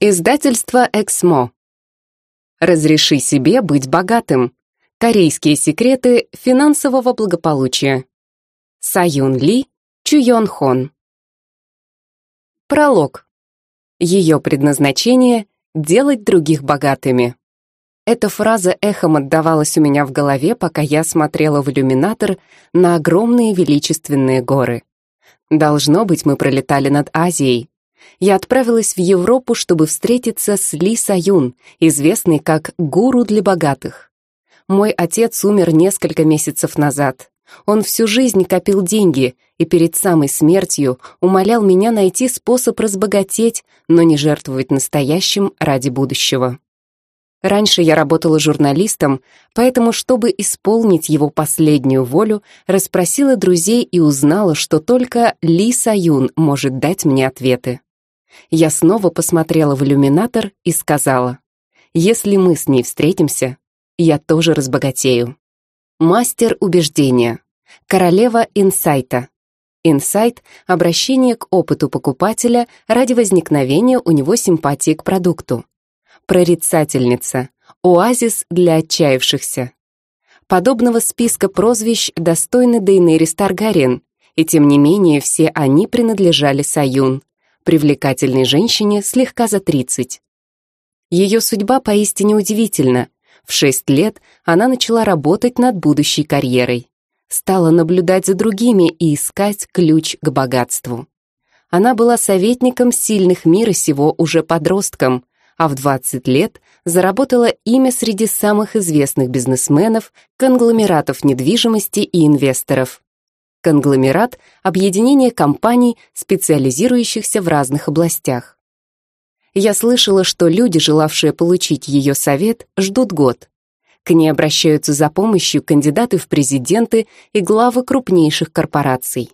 Издательство «Эксмо». Разреши себе быть богатым. Корейские секреты финансового благополучия. Саюн Ли, Чуйон Хон. Пролог. Ее предназначение — делать других богатыми. Эта фраза эхом отдавалась у меня в голове, пока я смотрела в иллюминатор на огромные величественные горы. Должно быть, мы пролетали над Азией, я отправилась в Европу, чтобы встретиться с Ли Саюн, известной как «гуру для богатых». Мой отец умер несколько месяцев назад. Он всю жизнь копил деньги и перед самой смертью умолял меня найти способ разбогатеть, но не жертвовать настоящим ради будущего. Раньше я работала журналистом, поэтому, чтобы исполнить его последнюю волю, расспросила друзей и узнала, что только Ли Саюн может дать мне ответы. Я снова посмотрела в иллюминатор и сказала, «Если мы с ней встретимся, я тоже разбогатею». Мастер убеждения. Королева инсайта. Инсайт — обращение к опыту покупателя ради возникновения у него симпатии к продукту. Прорицательница. Оазис для отчаявшихся. Подобного списка прозвищ достойны Дейнерис Таргариен, и тем не менее все они принадлежали Саюн, привлекательной женщине слегка за 30. Ее судьба поистине удивительна. В 6 лет она начала работать над будущей карьерой. Стала наблюдать за другими и искать ключ к богатству. Она была советником сильных мира сего уже подростком, а в 20 лет заработала имя среди самых известных бизнесменов, конгломератов недвижимости и инвесторов. Конгломерат — объединение компаний, специализирующихся в разных областях. Я слышала, что люди, желавшие получить ее совет, ждут год. К ней обращаются за помощью кандидаты в президенты и главы крупнейших корпораций.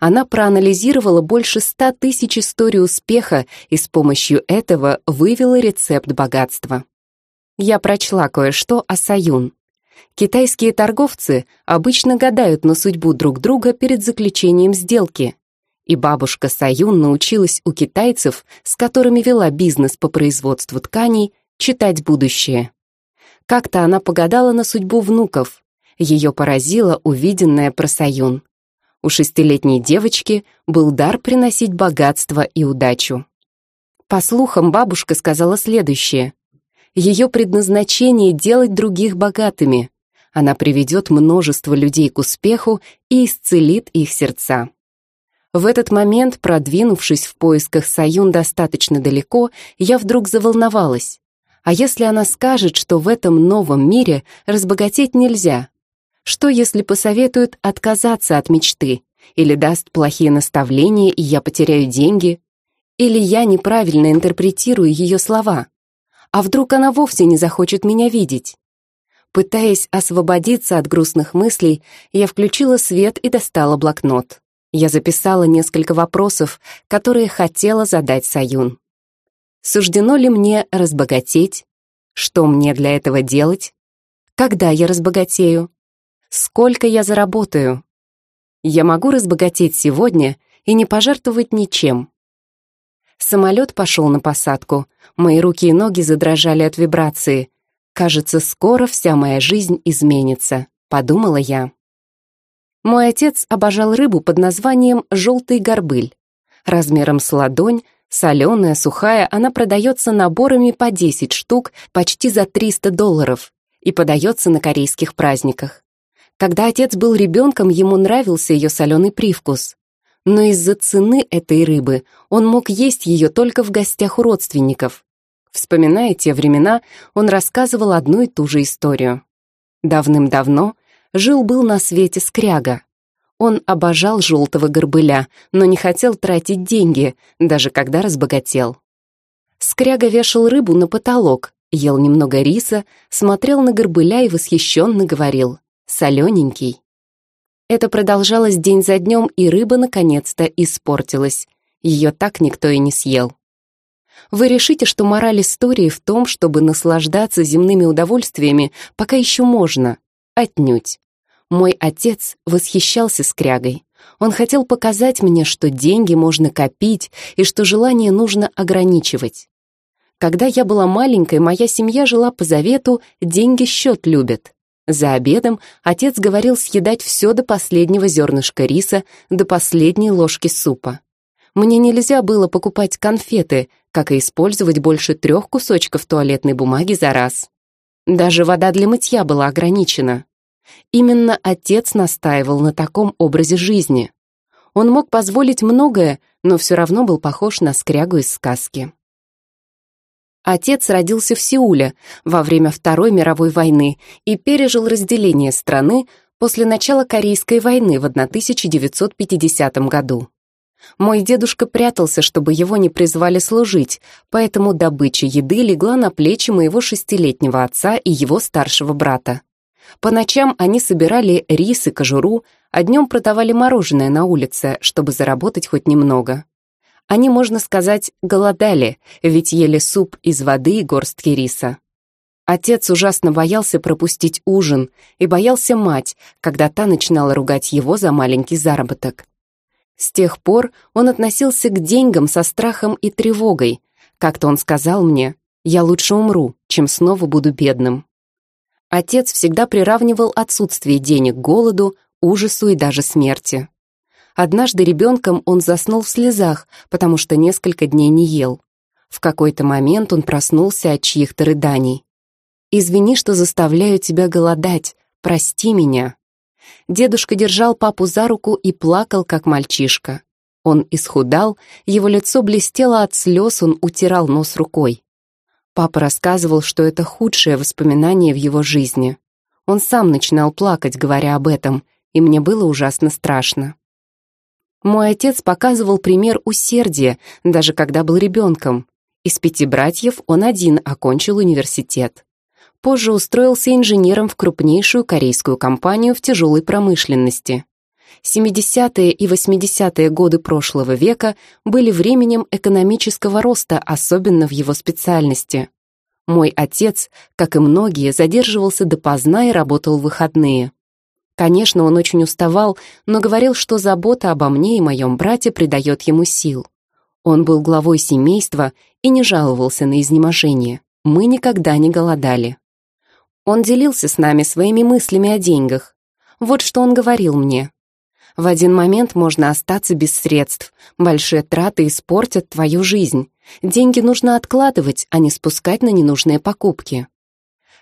Она проанализировала больше ста тысяч историй успеха и с помощью этого вывела рецепт богатства. Я прочла кое-что о Саюн. Китайские торговцы обычно гадают на судьбу друг друга перед заключением сделки. И бабушка Саюн научилась у китайцев, с которыми вела бизнес по производству тканей, читать будущее. Как-то она погадала на судьбу внуков. Ее поразило увиденное про Саюн. У шестилетней девочки был дар приносить богатство и удачу. По слухам, бабушка сказала следующее. Ее предназначение — делать других богатыми. Она приведет множество людей к успеху и исцелит их сердца. В этот момент, продвинувшись в поисках Саюн достаточно далеко, я вдруг заволновалась. А если она скажет, что в этом новом мире разбогатеть нельзя? Что если посоветует отказаться от мечты? Или даст плохие наставления, и я потеряю деньги? Или я неправильно интерпретирую ее слова? А вдруг она вовсе не захочет меня видеть? Пытаясь освободиться от грустных мыслей, я включила свет и достала блокнот. Я записала несколько вопросов, которые хотела задать Саюн. Суждено ли мне разбогатеть? Что мне для этого делать? Когда я разбогатею? Сколько я заработаю? Я могу разбогатеть сегодня и не пожертвовать ничем. Самолет пошел на посадку. Мои руки и ноги задрожали от вибрации. «Кажется, скоро вся моя жизнь изменится», — подумала я. Мой отец обожал рыбу под названием «желтый горбыль». Размером с ладонь, соленая, сухая, она продается наборами по 10 штук почти за 300 долларов и подается на корейских праздниках. Когда отец был ребенком, ему нравился ее соленый привкус но из-за цены этой рыбы он мог есть ее только в гостях у родственников. Вспоминая те времена, он рассказывал одну и ту же историю. Давным-давно жил-был на свете скряга. Он обожал желтого горбыля, но не хотел тратить деньги, даже когда разбогател. Скряга вешал рыбу на потолок, ел немного риса, смотрел на горбыля и восхищенно говорил «солененький». Это продолжалось день за днем, и рыба наконец-то испортилась. Ее так никто и не съел. Вы решите, что мораль истории в том, чтобы наслаждаться земными удовольствиями, пока еще можно. Отнюдь. Мой отец восхищался скрягой. Он хотел показать мне, что деньги можно копить и что желание нужно ограничивать. Когда я была маленькой, моя семья жила по завету «деньги счет любят». За обедом отец говорил съедать все до последнего зернышка риса, до последней ложки супа. Мне нельзя было покупать конфеты, как и использовать больше трех кусочков туалетной бумаги за раз. Даже вода для мытья была ограничена. Именно отец настаивал на таком образе жизни. Он мог позволить многое, но все равно был похож на скрягу из сказки. Отец родился в Сеуле во время Второй мировой войны и пережил разделение страны после начала Корейской войны в 1950 году. Мой дедушка прятался, чтобы его не призвали служить, поэтому добыча еды легла на плечи моего шестилетнего отца и его старшего брата. По ночам они собирали рис и кожуру, а днем продавали мороженое на улице, чтобы заработать хоть немного. Они, можно сказать, голодали, ведь ели суп из воды и горстки риса. Отец ужасно боялся пропустить ужин и боялся мать, когда та начинала ругать его за маленький заработок. С тех пор он относился к деньгам со страхом и тревогой. Как-то он сказал мне, «Я лучше умру, чем снова буду бедным». Отец всегда приравнивал отсутствие денег к голоду, ужасу и даже смерти. Однажды ребенком он заснул в слезах, потому что несколько дней не ел. В какой-то момент он проснулся от чьих-то рыданий. «Извини, что заставляю тебя голодать. Прости меня». Дедушка держал папу за руку и плакал, как мальчишка. Он исхудал, его лицо блестело от слез, он утирал нос рукой. Папа рассказывал, что это худшее воспоминание в его жизни. Он сам начинал плакать, говоря об этом, и мне было ужасно страшно. Мой отец показывал пример усердия, даже когда был ребенком. Из пяти братьев он один окончил университет. Позже устроился инженером в крупнейшую корейскую компанию в тяжелой промышленности. 70-е и 80-е годы прошлого века были временем экономического роста, особенно в его специальности. Мой отец, как и многие, задерживался допоздна и работал в выходные. Конечно, он очень уставал, но говорил, что забота обо мне и моем брате придает ему сил. Он был главой семейства и не жаловался на изнеможение. Мы никогда не голодали. Он делился с нами своими мыслями о деньгах. Вот что он говорил мне. В один момент можно остаться без средств. Большие траты испортят твою жизнь. Деньги нужно откладывать, а не спускать на ненужные покупки.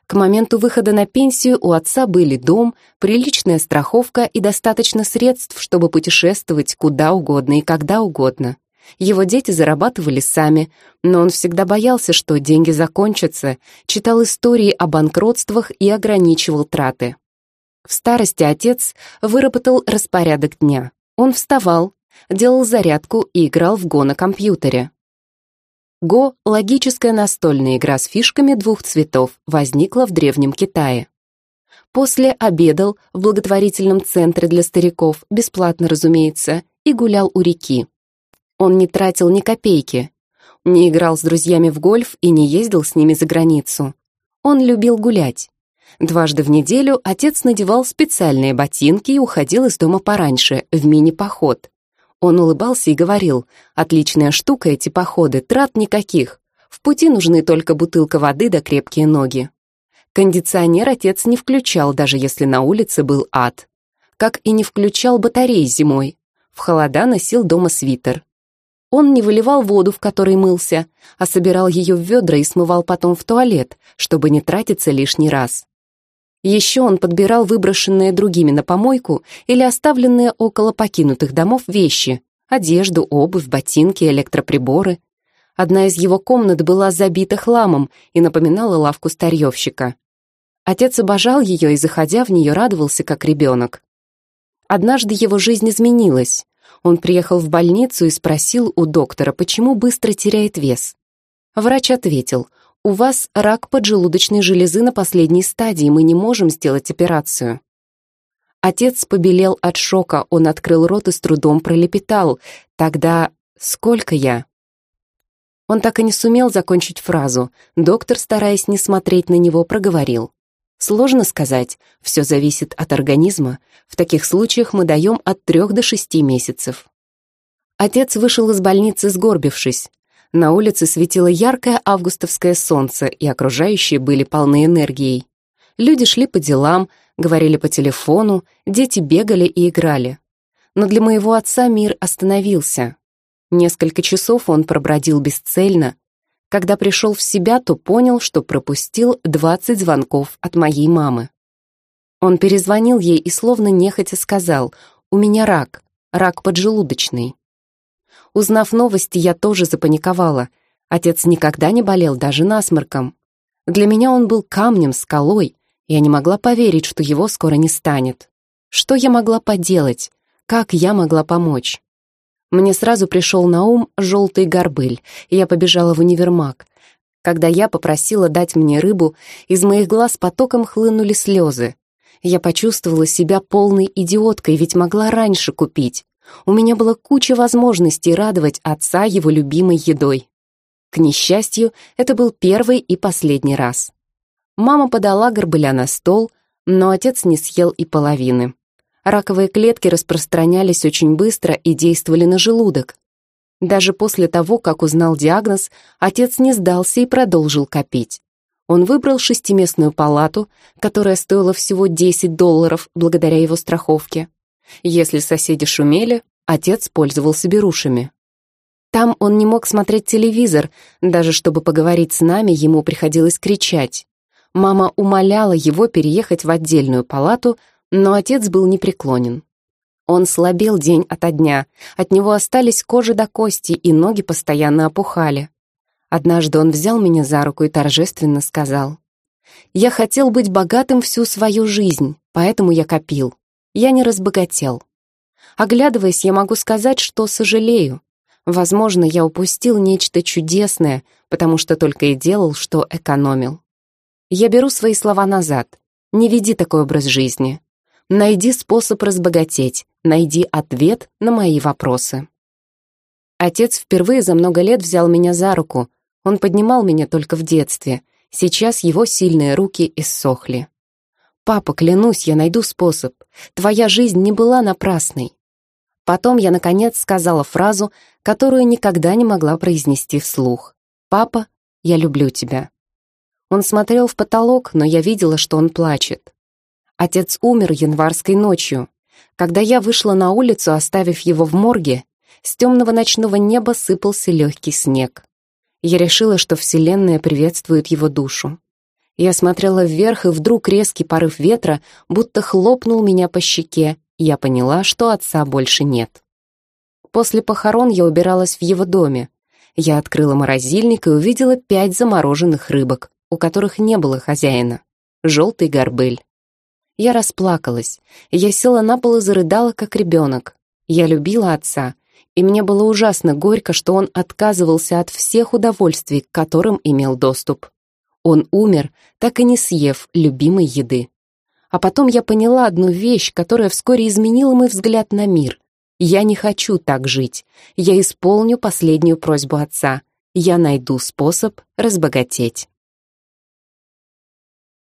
К моменту выхода на пенсию у отца были дом, приличная страховка и достаточно средств, чтобы путешествовать куда угодно и когда угодно. Его дети зарабатывали сами, но он всегда боялся, что деньги закончатся, читал истории о банкротствах и ограничивал траты. В старости отец выработал распорядок дня. Он вставал, делал зарядку и играл в го на компьютере. Го — логическая настольная игра с фишками двух цветов, возникла в Древнем Китае. После обедал в благотворительном центре для стариков, бесплатно, разумеется, и гулял у реки. Он не тратил ни копейки, не играл с друзьями в гольф и не ездил с ними за границу. Он любил гулять. Дважды в неделю отец надевал специальные ботинки и уходил из дома пораньше, в мини-поход. Он улыбался и говорил, «Отличная штука эти походы, трат никаких. В пути нужны только бутылка воды да крепкие ноги». Кондиционер отец не включал, даже если на улице был ад. Как и не включал батареи зимой. В холода носил дома свитер. Он не выливал воду, в которой мылся, а собирал ее в ведра и смывал потом в туалет, чтобы не тратиться лишний раз. Еще он подбирал выброшенные другими на помойку или оставленные около покинутых домов вещи, одежду, обувь, ботинки, электроприборы. Одна из его комнат была забита хламом и напоминала лавку старьевщика. Отец обожал ее и, заходя в нее, радовался, как ребенок. Однажды его жизнь изменилась. Он приехал в больницу и спросил у доктора, почему быстро теряет вес. Врач ответил, «У вас рак поджелудочной железы на последней стадии, мы не можем сделать операцию». Отец побелел от шока, он открыл рот и с трудом пролепетал. «Тогда сколько я?» Он так и не сумел закончить фразу. Доктор, стараясь не смотреть на него, проговорил. «Сложно сказать, все зависит от организма. В таких случаях мы даем от трех до шести месяцев». Отец вышел из больницы, сгорбившись. На улице светило яркое августовское солнце, и окружающие были полны энергией. Люди шли по делам, говорили по телефону, дети бегали и играли. Но для моего отца мир остановился. Несколько часов он пробродил бесцельно. Когда пришел в себя, то понял, что пропустил 20 звонков от моей мамы. Он перезвонил ей и словно нехотя сказал «У меня рак, рак поджелудочный». Узнав новости, я тоже запаниковала. Отец никогда не болел даже насморком. Для меня он был камнем, скалой. Я не могла поверить, что его скоро не станет. Что я могла поделать? Как я могла помочь? Мне сразу пришел на ум желтый горбыль, и я побежала в универмаг. Когда я попросила дать мне рыбу, из моих глаз потоком хлынули слезы. Я почувствовала себя полной идиоткой, ведь могла раньше купить. У меня была куча возможностей радовать отца его любимой едой. К несчастью, это был первый и последний раз. Мама подала горбыля на стол, но отец не съел и половины. Раковые клетки распространялись очень быстро и действовали на желудок. Даже после того, как узнал диагноз, отец не сдался и продолжил копить. Он выбрал шестиместную палату, которая стоила всего 10 долларов благодаря его страховке. Если соседи шумели, отец пользовался берушами. Там он не мог смотреть телевизор, даже чтобы поговорить с нами, ему приходилось кричать. Мама умоляла его переехать в отдельную палату, но отец был непреклонен. Он слабел день ото дня, от него остались кожа до кости, и ноги постоянно опухали. Однажды он взял меня за руку и торжественно сказал, «Я хотел быть богатым всю свою жизнь, поэтому я копил я не разбогател. Оглядываясь, я могу сказать, что сожалею. Возможно, я упустил нечто чудесное, потому что только и делал, что экономил. Я беру свои слова назад. Не веди такой образ жизни. Найди способ разбогатеть, найди ответ на мои вопросы. Отец впервые за много лет взял меня за руку. Он поднимал меня только в детстве. Сейчас его сильные руки иссохли. «Папа, клянусь, я найду способ. Твоя жизнь не была напрасной». Потом я, наконец, сказала фразу, которую никогда не могла произнести вслух. «Папа, я люблю тебя». Он смотрел в потолок, но я видела, что он плачет. Отец умер январской ночью. Когда я вышла на улицу, оставив его в морге, с темного ночного неба сыпался легкий снег. Я решила, что Вселенная приветствует его душу. Я смотрела вверх, и вдруг резкий порыв ветра будто хлопнул меня по щеке, я поняла, что отца больше нет. После похорон я убиралась в его доме. Я открыла морозильник и увидела пять замороженных рыбок, у которых не было хозяина. Желтый горбыль. Я расплакалась. Я села на пол и зарыдала, как ребенок. Я любила отца, и мне было ужасно горько, что он отказывался от всех удовольствий, к которым имел доступ. Он умер, так и не съев любимой еды. А потом я поняла одну вещь, которая вскоре изменила мой взгляд на мир. Я не хочу так жить. Я исполню последнюю просьбу отца. Я найду способ разбогатеть.